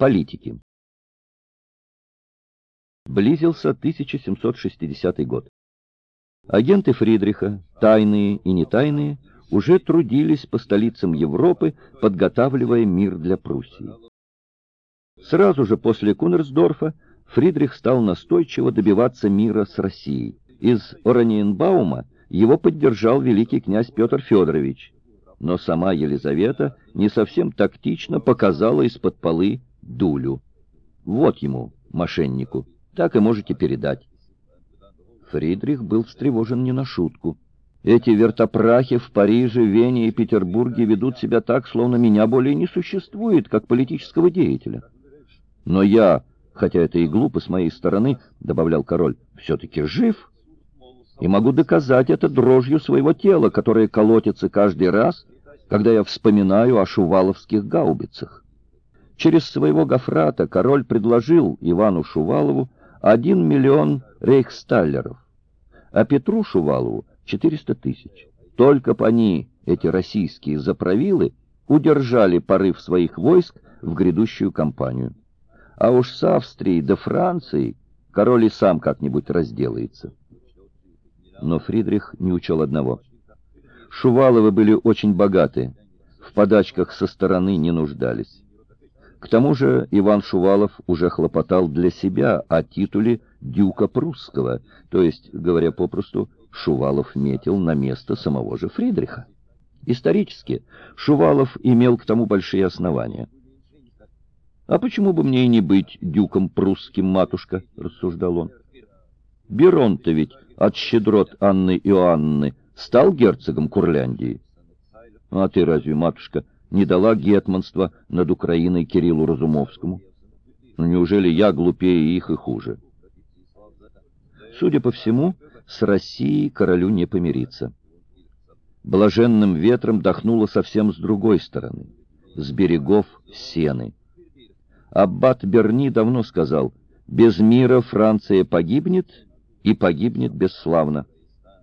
Политики. Близился 1760 год. Агенты Фридриха, тайные и нетайные, уже трудились по столицам Европы, подготавливая мир для Пруссии. Сразу же после Кунерсдорфа Фридрих стал настойчиво добиваться мира с Россией. Из Ораниенбаума его поддержал великий князь Петр Федорович, но сама Елизавета не совсем тактично показала из-под полы дулю. Вот ему, мошеннику, так и можете передать. Фридрих был встревожен не на шутку. Эти вертопрахи в Париже, Вене и Петербурге ведут себя так, словно меня более не существует, как политического деятеля. Но я, хотя это и глупо с моей стороны, — добавлял король, — все-таки жив и могу доказать это дрожью своего тела, которое колотится каждый раз, когда я вспоминаю о шуваловских гаубицах. Через своего гофрата король предложил Ивану Шувалову один миллион рейхсталлеров, а Петру Шувалову — 400 тысяч. Только по они, эти российские заправилы, удержали порыв своих войск в грядущую кампанию. А уж с Австрией до Франции король и сам как-нибудь разделается. Но Фридрих не учел одного. Шуваловы были очень богаты, в подачках со стороны не нуждались. К тому же Иван Шувалов уже хлопотал для себя о титуле дюка прусского, то есть, говоря попросту, Шувалов метил на место самого же Фридриха. Исторически Шувалов имел к тому большие основания. «А почему бы мне и не быть дюком прусским, матушка?» — рассуждал он. «Берон-то ведь от щедрот Анны Иоанны стал герцогом Курляндии. А ты разве, матушка, не дала гетманства над Украиной Кириллу Разумовскому? Ну, неужели я глупее их и хуже? Судя по всему, с Россией королю не помириться. Блаженным ветром дохнуло совсем с другой стороны, с берегов Сены. Аббат Берни давно сказал, «Без мира Франция погибнет, и погибнет бесславно»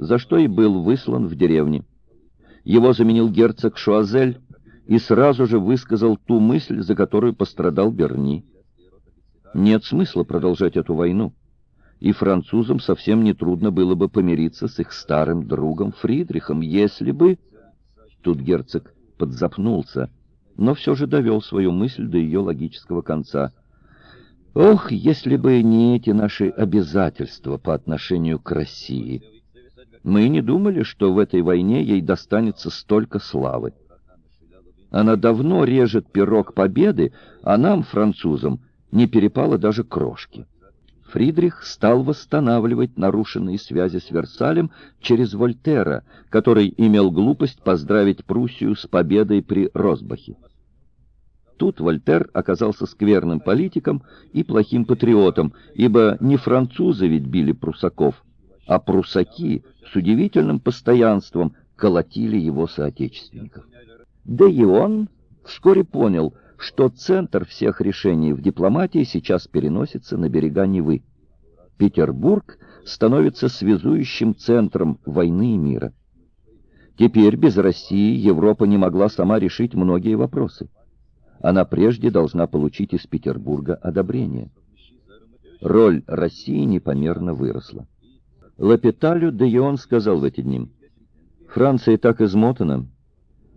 за что и был выслан в деревне. Его заменил герцог Шуазель и сразу же высказал ту мысль, за которую пострадал Берни. Нет смысла продолжать эту войну, и французам совсем нетрудно было бы помириться с их старым другом Фридрихом, если бы... Тут герцог подзапнулся, но все же довел свою мысль до ее логического конца. Ох, если бы не эти наши обязательства по отношению к России! Мы не думали, что в этой войне ей достанется столько славы. Она давно режет пирог победы, а нам, французам, не перепало даже крошки. Фридрих стал восстанавливать нарушенные связи с Версалем через Вольтера, который имел глупость поздравить Пруссию с победой при Росбахе. Тут Вольтер оказался скверным политиком и плохим патриотом, ибо не французы ведь били прусаков, а прусаки с удивительным постоянством колотили его соотечественников. Да и он вскоре понял, что центр всех решений в дипломатии сейчас переносится на берега Невы. Петербург становится связующим центром войны и мира. Теперь без России Европа не могла сама решить многие вопросы. Она прежде должна получить из Петербурга одобрение. Роль России непомерно выросла. Лапиталю де Йон сказал в эти дни, «Франция так измотана.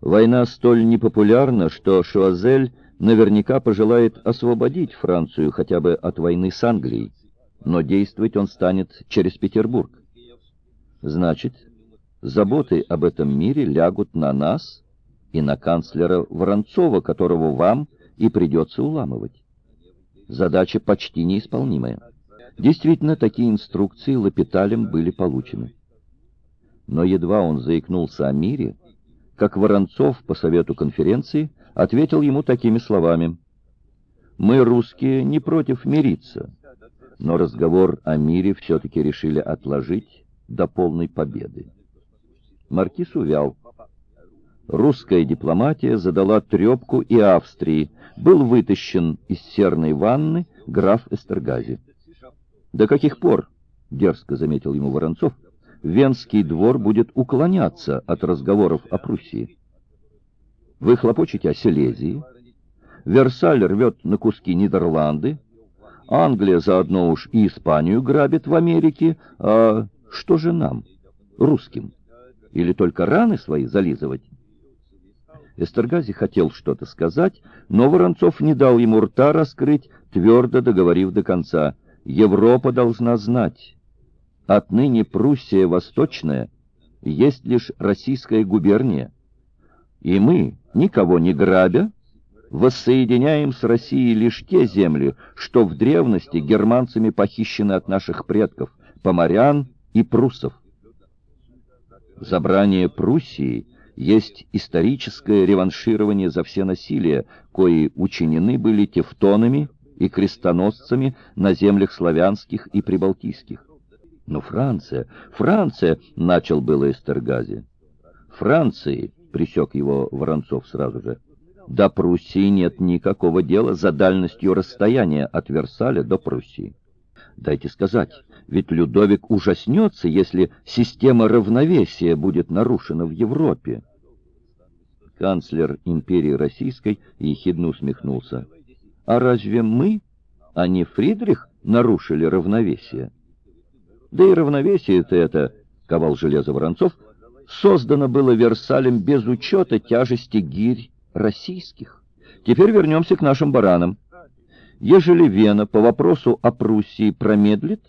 Война столь непопулярна, что Шуазель наверняка пожелает освободить Францию хотя бы от войны с Англией, но действовать он станет через Петербург. Значит, заботы об этом мире лягут на нас и на канцлера Воронцова, которого вам и придется уламывать. Задача почти неисполнимая. Действительно, такие инструкции Лапиталем были получены. Но едва он заикнулся о мире, как Воронцов по совету конференции ответил ему такими словами. «Мы, русские, не против мириться, но разговор о мире все-таки решили отложить до полной победы». Маркиз увял. Русская дипломатия задала трепку и Австрии. Был вытащен из серной ванны граф Эстергази. «До каких пор?» — дерзко заметил ему Воронцов. «Венский двор будет уклоняться от разговоров о Пруссии. Вы хлопочете о Силезии. Версаль рвет на куски Нидерланды, Англия заодно уж и Испанию грабит в Америке, а что же нам, русским? Или только раны свои зализывать? Эстергази хотел что-то сказать, но Воронцов не дал ему рта раскрыть, твердо договорив до конца. Европа должна знать. Отныне Пруссия Восточная есть лишь российская губерния. И мы, никого не грабя, воссоединяем с Россией лишь те земли, что в древности германцами похищены от наших предков, поморян и пруссов. Забрание Пруссии есть историческое реванширование за все насилия, кои учинены были тевтонами и крестоносцами на землях славянских и прибалтийских. Но Франция, Франция, начал было Эстергази. Франции, присек его Воронцов сразу же, до Пруссии нет никакого дела за дальностью расстояния от Версаля до Пруссии. Дайте сказать, ведь Людовик ужаснется, если система равновесия будет нарушена в Европе. Канцлер империи Российской ехидно усмехнулся. А разве мы, а не Фридрих, нарушили равновесие? Да и равновесие-то это, ковал железо Воронцов, создано было Версалем без учета тяжести гирь российских. Теперь вернемся к нашим баранам. Ежели Вена по вопросу о Пруссии промедлит,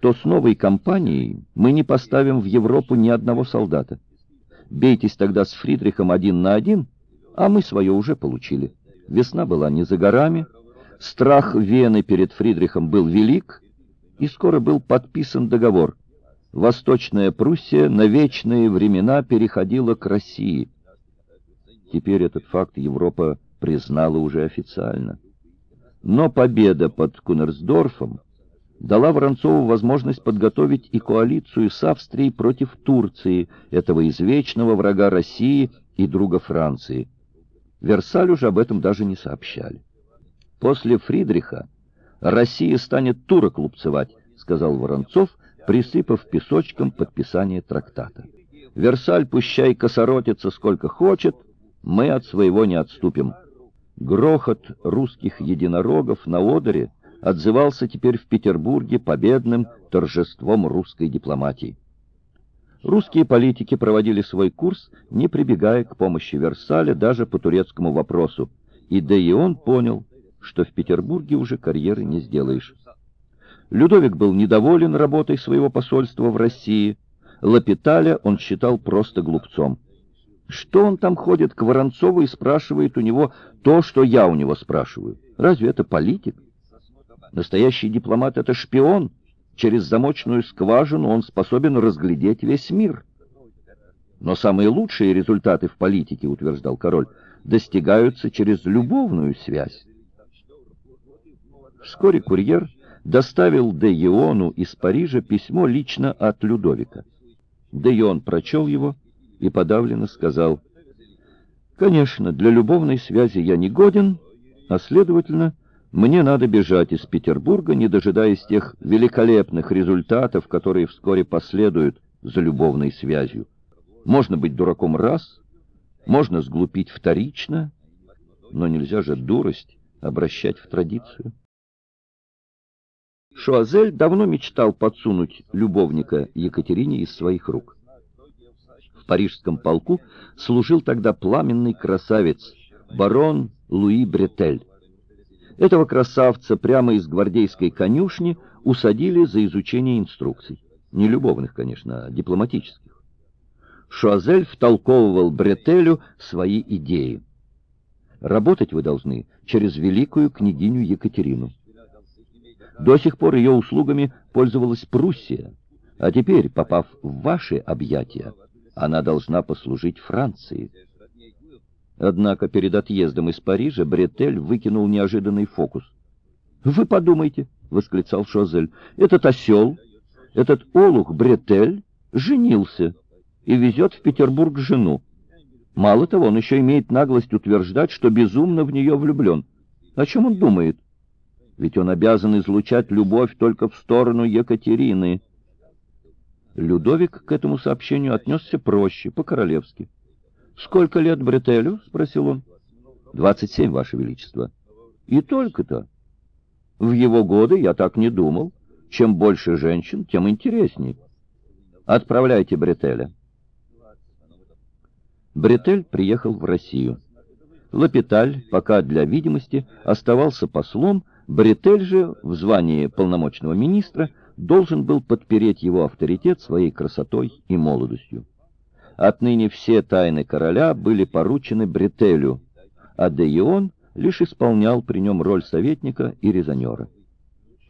то с новой кампанией мы не поставим в Европу ни одного солдата. Бейтесь тогда с Фридрихом один на один, а мы свое уже получили. Весна была не за горами, страх Вены перед Фридрихом был велик, и скоро был подписан договор. Восточная Пруссия на вечные времена переходила к России. Теперь этот факт Европа признала уже официально. Но победа под Кунерсдорфом дала Воронцову возможность подготовить и коалицию с Австрией против Турции, этого извечного врага России и друга Франции. Версаль уже об этом даже не сообщали. После Фридриха Россия станет турок лупцевать, сказал Воронцов, присыпав песочком подписание трактата. Версаль пущай косоротится сколько хочет, мы от своего не отступим. Грохот русских единорогов на Одере отзывался теперь в Петербурге победным торжеством русской дипломатии. Русские политики проводили свой курс, не прибегая к помощи Версаля даже по турецкому вопросу, и да и он понял, что в Петербурге уже карьеры не сделаешь. Людовик был недоволен работой своего посольства в России, Лапиталя он считал просто глупцом. Что он там ходит к Воронцову и спрашивает у него то, что я у него спрашиваю? Разве это политик? Настоящий дипломат — это шпион. Через замочную скважину он способен разглядеть весь мир. Но самые лучшие результаты в политике, утверждал король, достигаются через любовную связь. Вскоре курьер доставил де Иону из Парижа письмо лично от Людовика. Де Ион прочел его и подавленно сказал, «Конечно, для любовной связи я не годен, а, следовательно, мне надо бежать из Петербурга, не дожидаясь тех великолепных результатов, которые вскоре последуют за любовной связью. Можно быть дураком раз, можно сглупить вторично, но нельзя же дурость обращать в традицию». Шуазель давно мечтал подсунуть любовника Екатерине из своих рук в парижском полку служил тогда пламенный красавец, барон Луи Бретель. Этого красавца прямо из гвардейской конюшни усадили за изучение инструкций. Не любовных, конечно, а дипломатических. Шуазель втолковывал Бретелю свои идеи. Работать вы должны через великую княгиню Екатерину. До сих пор ее услугами пользовалась Пруссия, а теперь, попав в ваши объятия, она должна послужить Франции. Однако перед отъездом из Парижа Бретель выкинул неожиданный фокус. «Вы подумайте», — восклицал Шозель, — «этот осел, этот олух Бретель женился и везет в Петербург жену. Мало того, он еще имеет наглость утверждать, что безумно в нее влюблен. О чем он думает? Ведь он обязан излучать любовь только в сторону Екатерины». Людовик к этому сообщению отнесся проще, по-королевски. «Сколько лет Бретелю?» — спросил он. Двадцать семь, Ваше Величество. И только-то. В его годы я так не думал. Чем больше женщин, тем интереснее. Отправляйте Бретеля. Бретель приехал в Россию. Лапиталь, пока для видимости, оставался послом, Бретель же, в звании полномочного министра, должен был подпереть его авторитет своей красотой и молодостью. Отныне все тайны короля были поручены Бретелю, а Деион лишь исполнял при нем роль советника и резонера.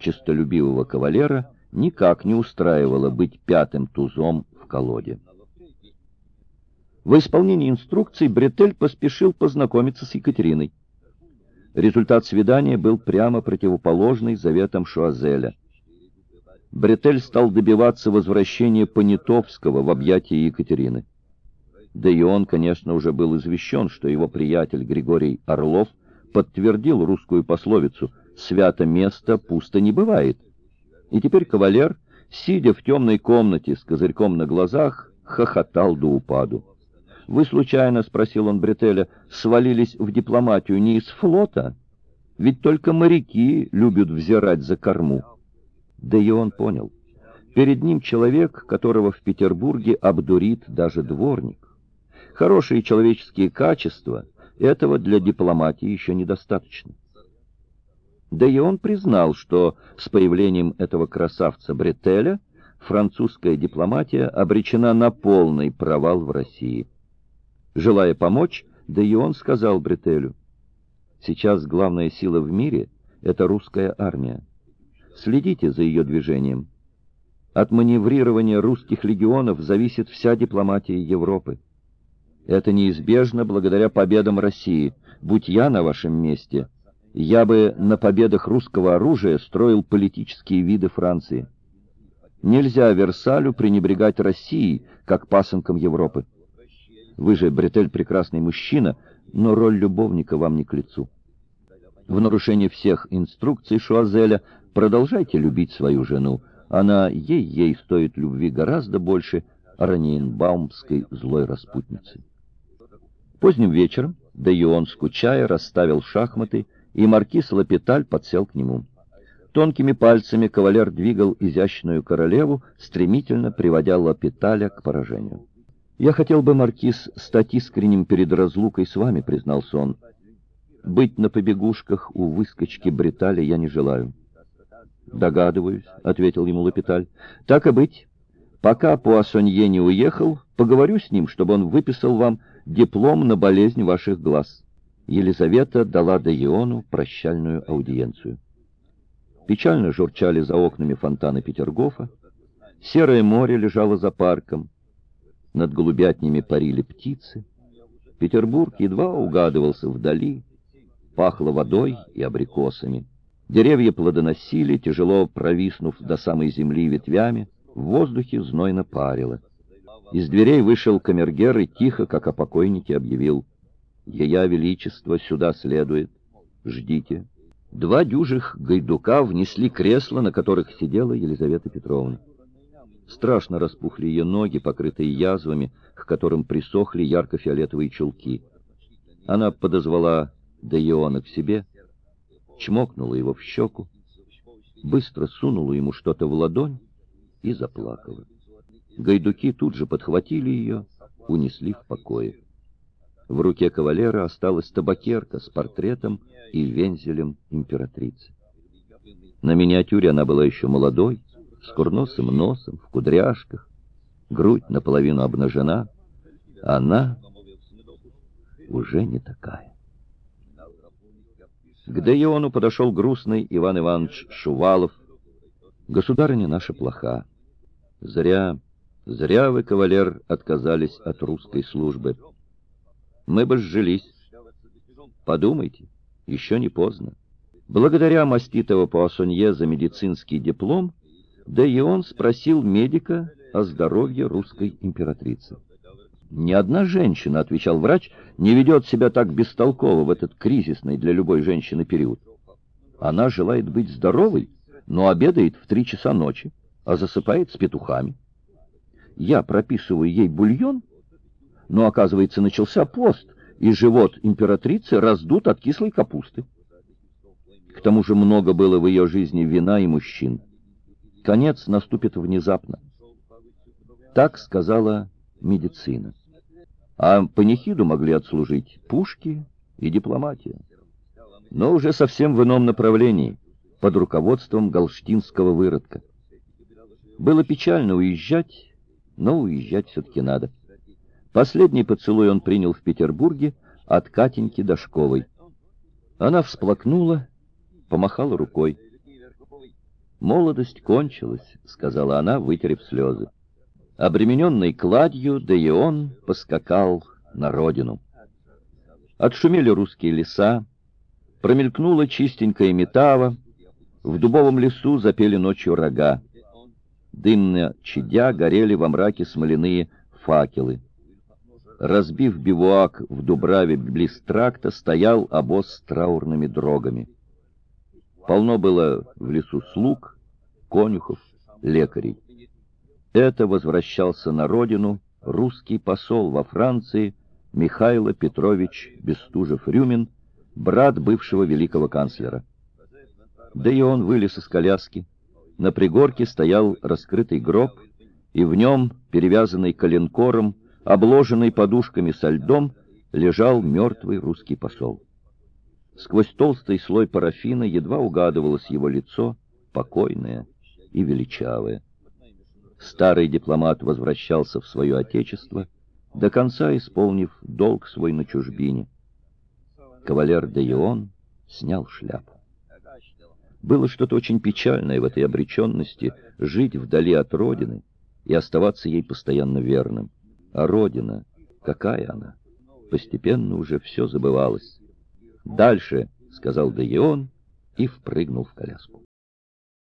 Честолюбивого кавалера никак не устраивало быть пятым тузом в колоде. В исполнении инструкций Бретель поспешил познакомиться с Екатериной. Результат свидания был прямо противоположный заветам Шуазеля. Бретель стал добиваться возвращения Понятовского в объятия Екатерины. Да и он, конечно, уже был извещен, что его приятель Григорий Орлов подтвердил русскую пословицу «свято место пусто не бывает». И теперь кавалер, сидя в темной комнате с козырьком на глазах, хохотал до упаду. «Вы случайно, — спросил он Бретеля, — свалились в дипломатию не из флота? Ведь только моряки любят взирать за корму». Да и он понял. Перед ним человек, которого в Петербурге обдурит даже дворник. Хорошие человеческие качества этого для дипломатии еще недостаточно. Да и он признал, что с появлением этого красавца Бретеля французская дипломатия обречена на полный провал в России. Желая помочь, да и он сказал Бретелю, «Сейчас главная сила в мире — это русская армия. Следите за ее движением. От маневрирования русских легионов зависит вся дипломатия Европы. Это неизбежно благодаря победам России. Будь я на вашем месте, я бы на победах русского оружия строил политические виды Франции. Нельзя Версалю пренебрегать Россией, как пасынком Европы. Вы же, Бретель, прекрасный мужчина, но роль любовника вам не к лицу. В нарушение всех инструкций Шуазеля продолжайте любить свою жену. Она ей-ей стоит любви гораздо больше Ораниенбаумской злой распутницы. Поздним вечером Деион, скучая, расставил шахматы, и маркиз Лапиталь подсел к нему. Тонкими пальцами кавалер двигал изящную королеву, стремительно приводя Лапиталя к поражению. «Я хотел бы, маркиз, стать искренним перед разлукой с вами», — признался он. «Быть на побегушках у выскочки Бритали я не желаю». «Догадываюсь», — ответил ему Лапиталь. «Так и быть. Пока Пуассонье не уехал, поговорю с ним, чтобы он выписал вам диплом на болезнь ваших глаз. Елизавета дала Деиону прощальную аудиенцию. Печально журчали за окнами фонтаны Петергофа. Серое море лежало за парком. Над голубятнями парили птицы. Петербург едва угадывался вдали. Пахло водой и абрикосами. Деревья плодоносили, тяжело провиснув до самой земли ветвями. В воздухе знойно парило. Из дверей вышел камергер и тихо, как о покойнике, объявил. «Ея Величество сюда следует. Ждите». Два дюжих гайдука внесли кресла, на которых сидела Елизавета Петровна. Страшно распухли ее ноги, покрытые язвами, к которым присохли ярко-фиолетовые чулки. Она подозвала Деиона к себе, чмокнула его в щеку, быстро сунула ему что-то в ладонь и заплакала. Гайдуки тут же подхватили ее, унесли в покое. В руке кавалера осталась табакерка с портретом и вензелем императрицы. На миниатюре она была еще молодой, с курносым носом, в кудряшках, грудь наполовину обнажена. Она уже не такая. К Деиону подошел грустный Иван Иванович Шувалов. «Государыня наша плоха. Зря Зря вы, кавалер, отказались от русской службы. Мы бы сжились. Подумайте, еще не поздно. Благодаря маститого Пуассонье за медицинский диплом, да и он спросил медика о здоровье русской императрицы. «Ни одна женщина, — отвечал врач, — не ведет себя так бестолково в этот кризисный для любой женщины период. Она желает быть здоровой, но обедает в три часа ночи, а засыпает с петухами я прописываю ей бульон, но, оказывается, начался пост, и живот императрицы раздут от кислой капусты. К тому же много было в ее жизни вина и мужчин. Конец наступит внезапно. Так сказала медицина. А панихиду могли отслужить пушки и дипломатия. Но уже совсем в ином направлении, под руководством галштинского выродка. Было печально уезжать, но уезжать все-таки надо. Последний поцелуй он принял в Петербурге от Катеньки Дашковой. Она всплакнула, помахала рукой. «Молодость кончилась», — сказала она, вытерев слезы. Обремененный кладью, да и он поскакал на родину. Отшумели русские леса, промелькнула чистенькая метава, в дубовом лесу запели ночью рога. Дымно чадя горели во мраке смоляные факелы. Разбив бивуак в Дубраве близ тракта, стоял обоз с траурными дрогами. Полно было в лесу слуг, конюхов, лекарей. Это возвращался на родину русский посол во Франции Михаил Петрович Бестужев-Рюмин, брат бывшего великого канцлера. Да и он вылез из коляски. На пригорке стоял раскрытый гроб, и в нем, перевязанный коленкором, обложенный подушками со льдом, лежал мертвый русский посол. Сквозь толстый слой парафина едва угадывалось его лицо, покойное и величавое. Старый дипломат возвращался в свое отечество, до конца исполнив долг свой на чужбине. Кавалер де Ион снял шляпу. Было что-то очень печальное в этой обреченности жить вдали от Родины и оставаться ей постоянно верным. А Родина, какая она? Постепенно уже все забывалось. «Дальше», — сказал Деион и впрыгнул в коляску.